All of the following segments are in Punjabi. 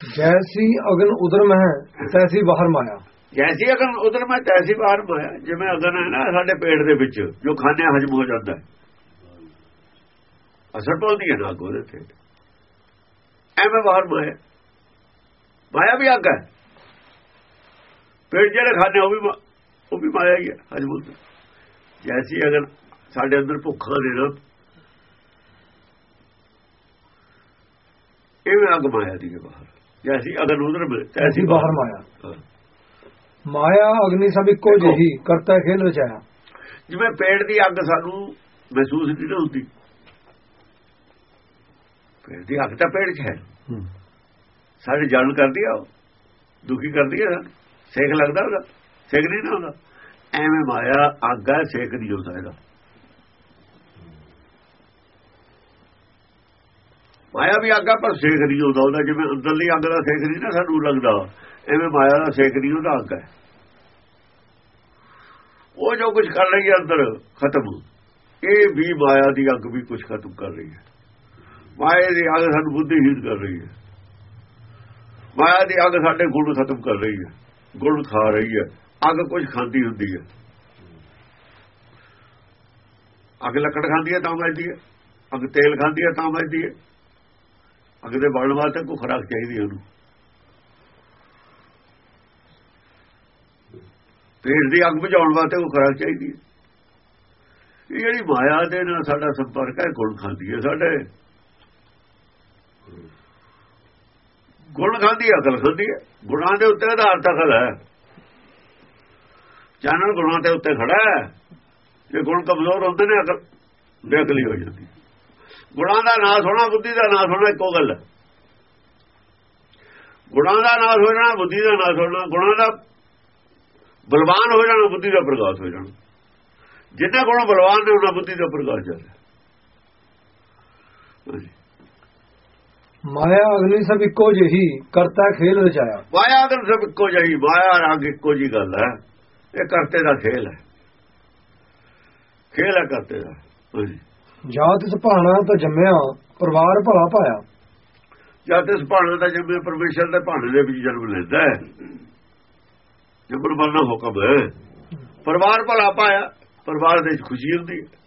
ਜੈਸੀ ਅਗਨ ਉਦਰਮ ਹੈ ਤੈਸੀ ਬਾਹਰ ਮਾਇਆ ਜੈਸੀ ਅਗਨ ਉਧਰ ਮੈਂ ਤੈਸੀ ਬਾਹਰ ਮਾਇਆ ਜਿਵੇਂ ਅਗਨ ਹੈ ਨਾ ਸਾਡੇ ਪੇਟ ਦੇ ਵਿੱਚ ਜੋ ਖਾਣੇ ਹਜਮ ਹੋ ਜਾਂਦਾ ਹੈ ਅਸਰ ਪਾਉਂਦੀ ਹੈ ਨਾ ਅੱਗ ਉਹਦੇ ਤੇ ਐਵੇਂ ਬਾਹਰ ਮਾਇਆ ਮਾਇਆ ਵੀ ਅੱਗ ਹੈ ਪੇਟ ਜਿਹੜੇ ਖਾਣੇ ਉਹ ਵੀ ਉਹ ਵੀ ਮਾਇਆ ਹੀ ਹੈ ਹਜਮ ਹੁੰਦਾ ਜੈਸੀ ਅਗਰ ਸਾਡੇ ਅੰਦਰ ਭੁੱਖਾਂ ਦੇ ਨਾ ਇਹ ਅੱਗ ਮਾਇਆ ਦੀ ਹੈ ਬਾਹਰ ਜੈਸੀ ਅਗਨ ਉਧਰ ਤੈਸੀ ਬਾਹਰ ਮਾਇਆ। ਮਾਇਆ ਅਗਨੀ ਸਭ ਇੱਕੋ ਜਿਹੀ ਕਰਤਾ ਖੇਲ ਰਚਾਇਆ ਜਿਵੇਂ ਪੇਟ ਦੀ ਅੱਗ ਸਾਨੂੰ ਮਹਿਸੂਸ ਨਹੀਂ ਹੁੰਦੀ। ਪੇਟ ਦੀ ਅੱਗ ਤਾਂ ਪੇਟ 'ਚ ਹੈ। ਸਾਡੇ ਜਲਨ ਕਰਦੀ ਆ ਦੁਖੀ ਕਰਦੀ ਆ। ਸੇਕ ਲੱਗਦਾ ਉਹਦਾ। ਸੇਕ ਨਹੀਂ ਨਾ ਹੁੰਦਾ। ਐਵੇਂ ਮਾਇਆ ਅੱਗ ਹੈ ਸੇਕ ਨਹੀਂ ਹੁੰਦਾ ਇਹਦਾ ਮਾਇਆ ਵੀ ਅੱਗ ਆ, ਪਰ ਸੇਕ ਨਹੀਂ ਹੁੰਦਾ ਉਹਦਾ। ਜਿਵੇਂ ਅੰਦਰਲੀ ਅੱਗ ਦਾ ਸੇਕ ਨਹੀਂ ਨਾ ਸਾਨੂੰ ਲੱਗਦਾ, ਐਵੇਂ ਮਾਇਆ ਦਾ ਸੇਕ ਨਹੀਂ, ਉਹਦਾ ਅੱਗ ਹੈ। ਉਹ ਜੋ ਕੁਝ ਕਰ ਰਹੀ ਹੈ ਅੰਦਰ, ਖਤਮ। ਇਹ ਵੀ ਮਾਇਆ ਦੀ ਅੱਗ ਵੀ ਕੁਝ ਖਤਮ ਕਰ ਰਹੀ ਹੈ। ਮਾਇਆ ਦੀ ਅੱਗ ਸਾਨੂੰ ਬੁੱਧੀਹੀਨ ਕਰ ਰਹੀ ਹੈ। ਮਾਇਆ ਦੀ ਅੱਗ ਸਾਡੇ ਗੁਣ ਖਤਮ ਕਰ ਰਹੀ ਹੈ। ਗੁਣ ਖਾ ਰਹੀ ਹੈ। ਅੱਗ ਕੁਝ ਖਾਂਦੀ ਹੁੰਦੀ ਹੈ। ਅੱਗ ਲੱਕੜ ਖਾਂਦੀ ਹੈ ਤਾਂ ਵੱਜਦੀ ਹੈ। ਅੱਗ ਤੇਲ ਖਾਂਦੀ ਹੈ ਤਾਂ ਵੱਜਦੀ ਹੈ। ਅੱਗ ਦੇ ਬਲਣ ਵਾਸਤੇ ਕੋਈ ਖੁਰਾਕ ਚਾਹੀਦੀ ਹੈ ਉਹਨੂੰ। ਪੇਟ ਦੀ ਅੱਗ ਬੁਝਾਉਣ ਵਾਸਤੇ ਕੋਈ ਖੁਰਾਕ ਚਾਹੀਦੀ ਹੈ। ਇਹ ਜਿਹੜੀ ਮਾਇਆ ਦੇ ਨਾਲ ਸਾਡਾ ਸੰਪਰਕ ਹੈ ਗੁਣ ਖਾਂਦੀ ਹੈ। ਸਾਡੇ ਗੁਣ ਖਾਂਦੀ ਅਕਲ ਖਾਂਦੀ ਹੈ। ਗੁਣਾਂ ਦੇ ਉੱਤੇ ਆਧਾਰ ਤਕਲ ਹੈ। ਚਾਨਣ ਗੁਣਾਂ ਦੇ ਉੱਤੇ ਖੜਾ ਹੈ। ਜੇ ਗੁਣ ਕਮਜ਼ੋਰ ਹੁੰਦੇ ਨੇ, ਅਕਲ ਬੇਅਕਲੀ ਹੋ ਜਾਂਦੀ ਗੁਣਾਂ ਦਾ ਨਾਸ ਹੋਣਾ ਬੁੱਧੀ ਦਾ ਨਾਸ ਹੋਣਾ ਇੱਕੋ ਗੱਲ। ਹੈ ਗੁਣਾਂ ਦਾ ਨਾਸ ਹੋ ਜਾਣਾ ਬੁੱਧੀ ਦਾ ਨਾਸ ਹੋਣਾ ਗੁਣਾਂ ਦਾ ਬਲਵਾਨ ਹੋ ਜਾਣਾ ਬੁੱਧੀ ਦਾ ਪ੍ਰਕਾਸ਼ ਹੋ ਜਾਣਾ। ਜਿੰਨੇ ਗੁਣ ਬਲਵਾਨ ਨੇ ਉਹਨਾਂ ਬੁੱਧੀ ਦਾ ਪ੍ਰਕਾਸ਼ ਜਾਂਦਾ ਮਾਇਆ ਅਗਨੀ ਸਭ ਇੱਕੋ ਜਿਹੀ ਕਰਤਾ ਖੇਲ ਰਚਾਇਆ। ਮਾਇਆ ਅਗਰ ਸਭ ਇੱਕੋ ਜਿਹੀ ਮਾਇਆ ਰੰਗ ਇੱਕੋ ਜੀ ਗੱਲ ਹੈ। ਇਹ ਕਰਤੇ ਦਾ ਖੇਲ ਹੈ। ਖੇਲ ਹੈ ਕਰਤੇ ਦਾ। ਹਾਂਜੀ। ਜਾਤ ਸੁਭਾਣਾ ਤਾਂ ਜੰਮਿਆ ਪਰਿਵਾਰ ਭਲਾ ਪਾਇਆ। ਜਦ ਇਸ ਭਾਣੇ ਦਾ ਜਿਵੇਂ ਪਰਮੇਸ਼ਰ ਦੇ ਭਾਣੇ ਦੇ ਵਿੱਚ ਜਨਮ ਲੈਂਦਾ ਹੈ। ਜਬਰ ਬਣਨਾ ਹੁਕਮ ਹੈ। ਪਰਿਵਾਰ ਭਲਾ ਪਾਇਆ ਪਰਿਵਾਰ ਦੇ ਵਿੱਚ ਖੁਸ਼ੀ ਹੁੰਦੀ ਹੈ।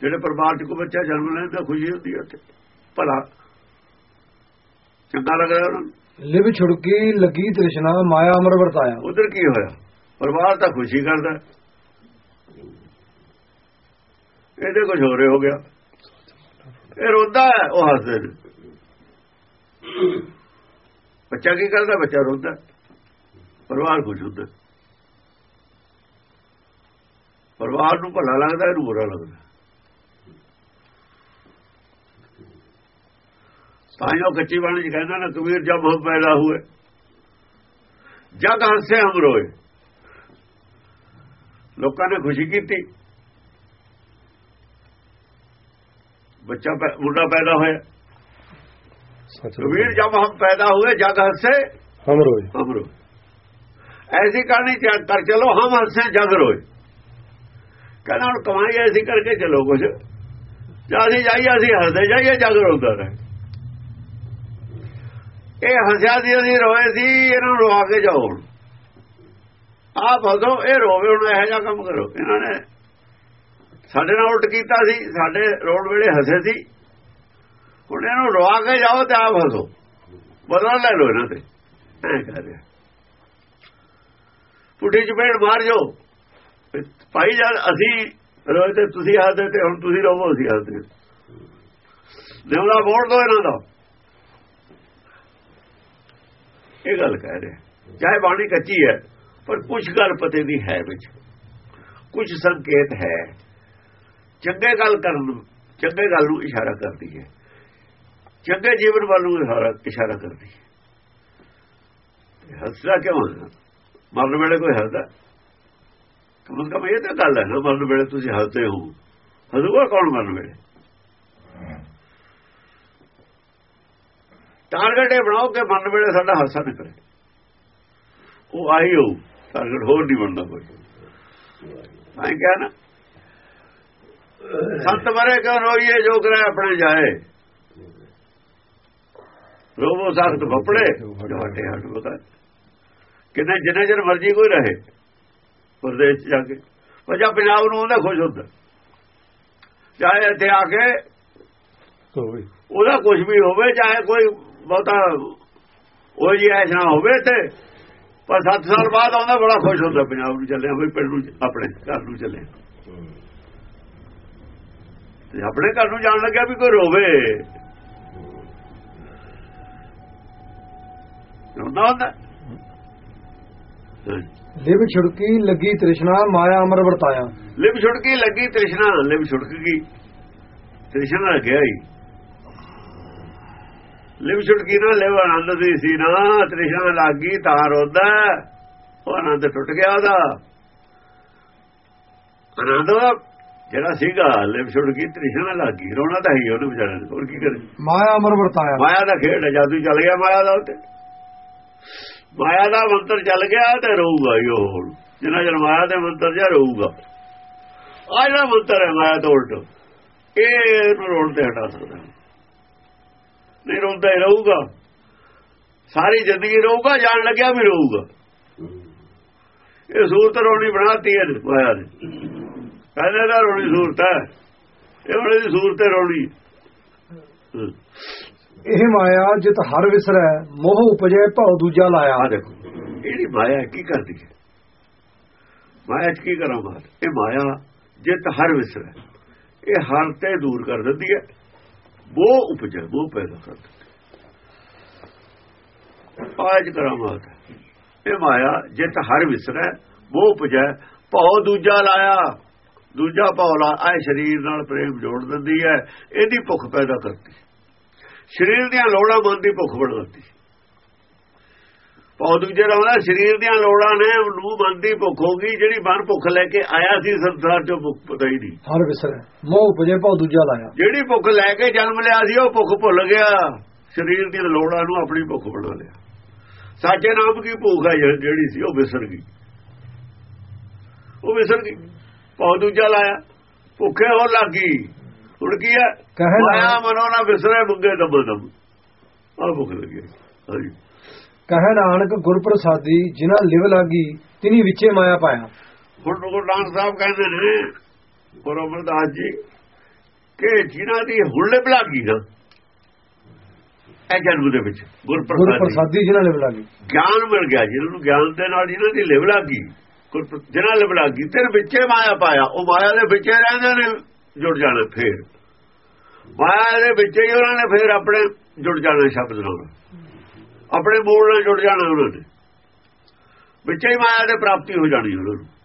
ਜਿਹੜੇ ਪਰਿਵਾਰ 'ਚ ਕੋਈ ਬੱਚਾ ਜਨਮ ਲੈਂਦਾ ਖੁਸ਼ੀ ਹੁੰਦੀ ਹੈ ਉੱਥੇ। ਭਲਾ। ਚੰਗਾ ਲੱਗਦਾ ਉਹਨਾਂ ਨੂੰ। ਲਿਵ ਛੁੜਕੀ ਲੱਗੀ ਤ੍ਰਿਸ਼ਨਾ ਮਾਇਆ ਅਮਰ ਵਰਤਾਇਆ। ਉਧਰ ਕੀ ਹੋਇਆ? ਪਰਿਵਾਰ ਤਾਂ ਖੁਸ਼ੀ ਕਰਦਾ ਇਹਦੇ ਕੁਝ ਹੋ ਰਿਹਾ ਹੋ ਗਿਆ। ਇਹ ਰੋਂਦਾ ਉਹ ਹੱਸਦੇ ਨੇ। ਬੱਚਾ ਕੀ ਕਰਦਾ? ਬੱਚਾ ਰੋਂਦਾ ਪਰਿਵਾਰ ਖੁਸ਼ ਹੁੰਦਾ ਪਰਿਵਾਰ ਨੂੰ ਭਲਾ ਲੱਗਦਾ ਇਹਨੂੰ ਬੁਰਾ ਲੱਗਦਾ ਤਾਂ ਜੋ ਕੱਚੀ ਬਾਣੀ ਚ ਕਹਿੰਦਾ ਨਾ, ਕਬੀਰ ਜਬ ਹਮ ਪੈਦਾ ਹੋਏ ਜਗ ਹੱਸੇ ਹਮ ਰੋਏ ਲੋਕਾਂ ਨੇ ਖੁਸ਼ੀ ਕੀਤੀ। ਬੱਚਾ ਮੁੰਡਾ ਪੈਦਾ ਹੋਇਆ। ਕਬੀਰ ਜਦ ਹਮ ਪੈਦਾ ਹੋਏ ਜਦ ਹੱਸੇ ਹਮ ਰੋਏ। ਹਮ ਰੋਏ। ਐਸੀ ਕਰਨੀ ਤਿਆਗ ਕਰ ਚਲੋ ਹਮ ਹੱਸੇ ਜਗ ਰੋਏ। ਕਹਿੰਦਾ ਹੁਣ ਕਮਾਈ ਐਸੀ ਕਰਕੇ ਚਲੋ ਕੁਝ ਜਾਂਦੀ ਜਾਈਏ ਅਸੀਂ ਹੱਸਦੇ ਜਾਈਏ ਜਗ ਰੋਦਾ ਰਹੇ। ਇਹ ਹੱਸਿਆ ਦੀ ਅਸੀਂ ਰੋਏ ਸੀ ਇਹਨਾਂ ਨੂੰ ਰਵਾ ਕੇ ਜਾਓ ਆਪ ਹੱਸੋ ਇਹ ਰੋਵੇ ਹੁਣ ਇਹੋ ਜਿਹਾ ਕੰਮ ਕਰੋ। ਇਹਨਾਂ ਨੇ ਸਾਡੇ ਨਾਲ ਉਲਟ ਕੀਤਾ ਸੀ, ਸਾਡੇ ਰੋਡ ਵੇਲੇ ਹੱਸੇ ਸੀ। ਹੁਣ ਇਹਨੂੰ ਰਵਾ ਕੇ ਜਾਓ ਤੇ ਆਪ ਹੱਸੋ। ਬਦਲਾ ਲੈ ਲੋ ਇਹਨਾਂ ਤੇ। ਐ ਕਰ ਰਿਹਾ। ਪੁੱਠੀ ਚਪੇੜ ਮਾਰ ਜੋ ਭਾਈ ਜਦ ਅਸੀਂ ਰੋਏ ਤੇ ਤੁਸੀਂ ਹੱਸਦੇ ਤੇ ਹੁਣ ਤੁਸੀਂ ਰੋਵੋ, ਅਸੀਂ ਹੱਸਦੇ ਨਿਵਲਾ ਮੋੜ ਦੋ ਇਹਨਾਂ ਦਾ। ਇਹ ਗੱਲ ਕਹਿ ਰਿਹਾ। ਚਾਹੇ ਬਾਣੀ ਕੱਚੀ ਹੈ, ਪਰ ਕੁਝ ਗੱਲ ਪਤੇ ਦੀ ਹੈ ਵਿੱਚ। ਕੁਝ ਸੰਕੇਤ ਹੈ। ਚੰਗੇ ਗੱਲ ਕਰਨ ਨੂੰ, ਚੰਗੇ ਗੱਲ ਨੂੰ ਇਸ਼ਾਰਾ ਕਰਦੀ ਹੈ। ਚੰਗੇ ਜੀਵਨ ਵੱਲ ਨੂੰ ਇਸ਼ਾਰਾ ਕਰਦੀ ਹੈ। ਹੱਸਦਾ ਕਿਉਂ ਹੈ? ਮਰਨ ਵੇਲੇ ਕੋਈ ਹੱਸਦਾ? ਕਮ ਕਮ ਇਹ ਤਾਂ ਗੱਲ ਹੈ ਨਾ, ਮਰਨ ਵੇਲੇ ਤੁਸੀਂ ਹੱਸਦੇ ਹੋ। ਹੱਸੂਗਾ ਕੌਣ ਮਰਨ ਵੇਲੇ? ਟਾਰਗੇਟ ਇਹ ਬਣਾਓ ਕਿ ਮਰਨ ਵੇਲੇ ਸਾਡਾ ਹਾਸਾ ਨਿਕਲੇ ਉਹ ਆਈ ਹੋ ਟਾਰਗੇਟ ਹੋਰ ਨਹੀਂ ਬਣਦਾ ਕੋਈ। ਮੈਂ ਕਿਹਾ ਨਾ ਸੰਤ ਮਰੇ ਕਿਉਂ ਰੋਈਏ ਜੋ ਕਰੇ ਆਪਣੇ ਜਾਏ। ਰੋਵੋ ਸਖਤ ਫੱਪੜੇ ਜਵਾਟੇ ਹੱਟ ਬਤਾ ਕਿੰਨੇ ਜਿੰਨੇ ਚਿਰ ਮਰਜ਼ੀ ਕੋਈ ਰਹੇ ਪ੍ਰਦੇਸ਼ 'ਚ ਜਾ ਕੇ। ਪਰ ਜਾਂ ਪੰਜਾਬ ਨੂੰ ਉਹਦਾ ਖੁਸ਼ ਹੁੰਦਾ। ਚਾਹੇ ਇੱਥੇ ਆ ਕੇ ਉਹਦਾ ਕੁਝ ਵੀ ਹੋਵੇ ਚਾਹੇ ਕੋਈ ਬਹੁਤਾ ਉਹ ਜੀ ਐਸ ਨਾ ਹੋਵੇ ਤੇ ਪਰ 7 ਸਾਲ ਬਾਅਦ ਆਉਂਦਾ ਬੜਾ ਖੁਸ਼ ਹੁੰਦਾ ਪੰਜਾਬ ਨੂੰ ਚੱਲਿਆ ਵੀ ਪਿੰਡ ਨੂੰ ਆਪਣੇ ਘਰ ਨੂੰ ਚੱਲੇ ਆਪਣੇ ਘਰ ਨੂੰ ਜਾਣ ਲੱਗਿਆ ਵੀ ਕੋਈ ਰੋਵੇ। ਰੋਣਾ ਹੁੰਦਾ। ਲਿਵ ਛੁੜਕੀ ਲੱਗੀ ਤ੍ਰਿਸ਼ਨਾ ਮਾਇਆ ਅਮਰ ਵਰਤਾਇਆ। ਲਿਵ ਛੁੜਕੀ ਲੱਗੀ ਤ੍ਰਿਸ਼ਨਾ ਲਿਵ ਛੁੜਕ। ਗਈ ਤ੍ਰਿਸ਼ਨਾ ਲੱਗਿਆ ਹੀ। ਲਿਵ ਛੁੜਕੀ ਨਾ ਲਿਵ ਆਨੰਦ ਦੀ ਸੀ ਨਾ ਤ੍ਰਿਸ਼ਨਾ ਲੱਗੀ ਤਾਂ ਰੋਦਾ। ਉਹ ਆਨੰਦ ਟੁੱਟ ਗਿਆ ਉਹਦਾ। ਆਨੰਦ ਜਿਹੜਾ ਸੀਗਾ ਲਿਵ ਛੁੜਕੀ ਤ੍ਰਿਸ਼ਨਾ ਲੱਗੀ ਰੋਣਾ ਤਾਂ ਹੀ ਉਹਨੇ ਵਿਚਾਰੇ ਨੇ ਹੋਰ ਕੀ ਕਰੇ? ਮਾਇਆ ਅਮਰ ਵਰਤਾਇਆ। ਮਾਇਆ ਦਾ ਖੇਡ ਹੈ, ਜਾਦੂ ਚੱਲ ਗਿਆ ਮਾਇਆ ਦਾ ਉੱਤੇ। ਮਾਇਆ ਦਾ ਮੰਤਰ ਚੱਲ ਗਿਆ ਤੇ ਰਹੂਗਾ ਹੀ ਉਹ ਹੁਣ। ਜਿੰਨਾ ਚਿਰ ਮਾਇਆ ਦੇ ਮੰਤਰ ਜਾ ਰਹੂਗਾ। ਆ ਜਿਹੜਾ ਮੰਤਰ ਹੈ ਮਾਇਆ ਤੋਂ ਉਲਟ ਇਹ ਇਹਨੂੰ ਰੋਣ ਤੇ ਹਟਾ ਸਕਦਾ। ਨਹੀਂ। ਨਹੀਂ ਰੋਂਦਾ ਹੀ ਰਹੂਗਾ। ਸਾਰੀ ਜ਼ਿੰਦਗੀ ਰਹੂਗਾ ਜਾਣ ਲੱਗਿਆ ਵੀ ਰਹੂਗਾ। ਇਹ ਸੂਰਤ ਰੋਣੀ ਬਣਾਤੀ ਹੈ ਮਾਇਆ ਨੇ। ਕਹਿੰਦੇ ਦਾ ਰੋਣੀ ਸੂਰਤ ਹੈ। ਇਹ ਹੁਣ ਦੀ ਸੂਰਤ ਹੈ ਰੋਣੀ। ਇਹ ਮਾਇਆ ਜਿਤ ਹਰ ਵਿਸਰੈ ਮੋਹ ਉਪਜੈ ਭਉ ਦੂਜਾ ਲਾਇਆ। ਆ ਦੇਖੋ ਇਹਦੀ ਮਾਇਆ ਕੀ ਕਰਦੀ ਹੈ? ਮਾਇਆ 'ਚ ਕੀ ਕਰਾਂ ਬਾਤ ਇਹ ਮਾਇਆ ਜਿੱਤ ਹਰ ਵਿਸਰ। ਇਹ ਹਰ ਤੇ ਦੂਰ ਕਰ ਦਿੰਦੀ ਹੈ। ਉਹ ਉਪਜੇ ਉਹ ਪੈਦਾ ਕਰ ਦਿੰਦੀ ਆਜ ਕਰਾਂ ਬਾਤ ਇਹ ਮਾਇਆ ਜਿੱਤ ਹਰ ਵਿਸਰ ਉਹ ਉਪਜੇ ਭਉ ਦੂਜਾ ਲਾਇਆ। ਦੂਜਾ ਭਉ ਲਾ ਆ ਸਰੀਰ ਨਾਲ ਪ੍ਰੇਮ ਜੋੜ ਦਿੰਦੀ ਹੈ ਇਹਦੀ ਭੁੱਖ ਪੈਦਾ ਕਰਦੀ। ਸਰੀਰ ਦੀਆਂ ਲੋੜਾਂ ਮਨ ਦੀ ਭੁੱਖ ਬਣਾਉਂਦੀ ਪੌ ਦੂਜੇ ਰਹੁੰਦਾ ਸਰੀਰ ਦੀਆਂ ਲੋੜਾਂ ਨੇ ਨੂੰ ਮਨ ਦੀ ਭੁੱਖ ਹੋ ਗਈ ਜਿਹੜੀ ਮਨ ਭੁੱਖ ਲੈ ਕੇ ਆਇਆ ਸੀ ਸੰਸਾਰ ਚੋਂ ਭੁੱਖ ਪਤਾ ਹੀ ਨਹੀਂ। ਹਰ ਵਿਸਰੈ ਮੋਹ ਉਪਜੈ ਭਉ ਦੂਜਾ ਲਾਇਆ। ਜਿਹੜੀ ਭੁੱਖ ਲੈ ਕੇ ਜਨਮ ਲਿਆ ਸੀ ਉਹ ਭੁੱਖ ਭੁੱਲ ਗਿਆ। ਸਰੀਰ ਦੀਆਂ ਲੋੜਾਂ ਨੂੰ ਆਪਣੀ ਭੁੱਖ ਬਣਾ ਲਿਆ। ਸਾਚੇ ਨਾਮ ਕੀ ਭੁੱਖ ਹੈ ਜਿਹੜੀ ਸੀ ਉਹ ਵਿਸਰ ਗਈ। ਉਹ ਵਿਸਰ ਗਈ। ਪੌ ਦੂਜਾ ਲਾਇਆ। ਭੁੱਖੇ ਹੋ ਲੱਗੀ ਹੁਣ ਕੀ ਹੈ? ਮਾਇਆ ਮਨੋ ਨਾ ਵਿਸਰੇ ਬੁੱਗੇ ਦਮ ਦਮ ਆ ਭੁੱਖ ਲੱਗੀ। ਹਾਂਜੀ। ਕਹੈ ਨਾਨਕ ਗੁਰ ਪ੍ਰਸਾਦੀ ਜਿਨ੍ਹਾਂ ਲਿਵ ਲਾਗੀ ਤਿਨੀ ਵਿੱਚੇ ਮਾਇਆ ਪਾਇਆ। ਹੁਣ ਗੁਰੂ ਨਾਨਕ ਸਾਹਿਬ ਕਹਿੰਦੇ ਨੇ ਗੁਰੂ ਅਮਰਦਾਸ ਜੀ ਕਿ ਜਿਨ੍ਹਾਂ ਦੀ ਹੁੱਲੇ ਬਲਾਗੀ ਨਾ ਇਹ ਜਨਮ ਦੇ ਵਿੱਚ ਗੁਰ ਪ੍ਰਸਾਦੀ ਜਿਨ੍ਹਾਂ ਲਿਵ ਲਾਗੀ। ਗਿਆਨ ਮਿਲ ਗਿਆ ਜਿਹਨਾਂ ਨੂੰ ਗਿਆਨ ਦੇ ਨਾਲ ਜਿਹਨਾਂ ਦੀ ਲਿਵ ਲੱਗੀ ਜਿਹਨਾਂ ਪ੍ਰ- ਜਿਨ੍ਹਾਂ ਲਿਵ ਤੇ ਵਿੱਚੇ ਮਾਇਆ ਪਾਇਆ। ਉਹ ਮਾਇਆ ਦੇ ਵਿੱਚੇ ਰਹਿੰਦੇ ਨੇ, ਜੁੜ ਜਾਣਾ ਫੇਰ। ਮਾਇਆ ਦੇ ਵਿੱਚ ਹੀ ਉਹਨਾਂ ਨੇ ਫੇਰ ਆਪਣੇ ਜੁੜ ਜਾਣਾ ਸ਼ਬਦ ਨਾਲ। ਆਪਣੇ ਮੂਲ ਨਾਲ ਜੁੜ ਜਾਣਾ ਉਹਨਾਂ ਨੇ। ਵਿੱਚੇ ਹੀ ਮਾਇਆ ਦੇ ਪ੍ਰਾਪਤੀ ਹੋ ਜਾਣੀ ਉਹਨਾਂ ਨੂੰ।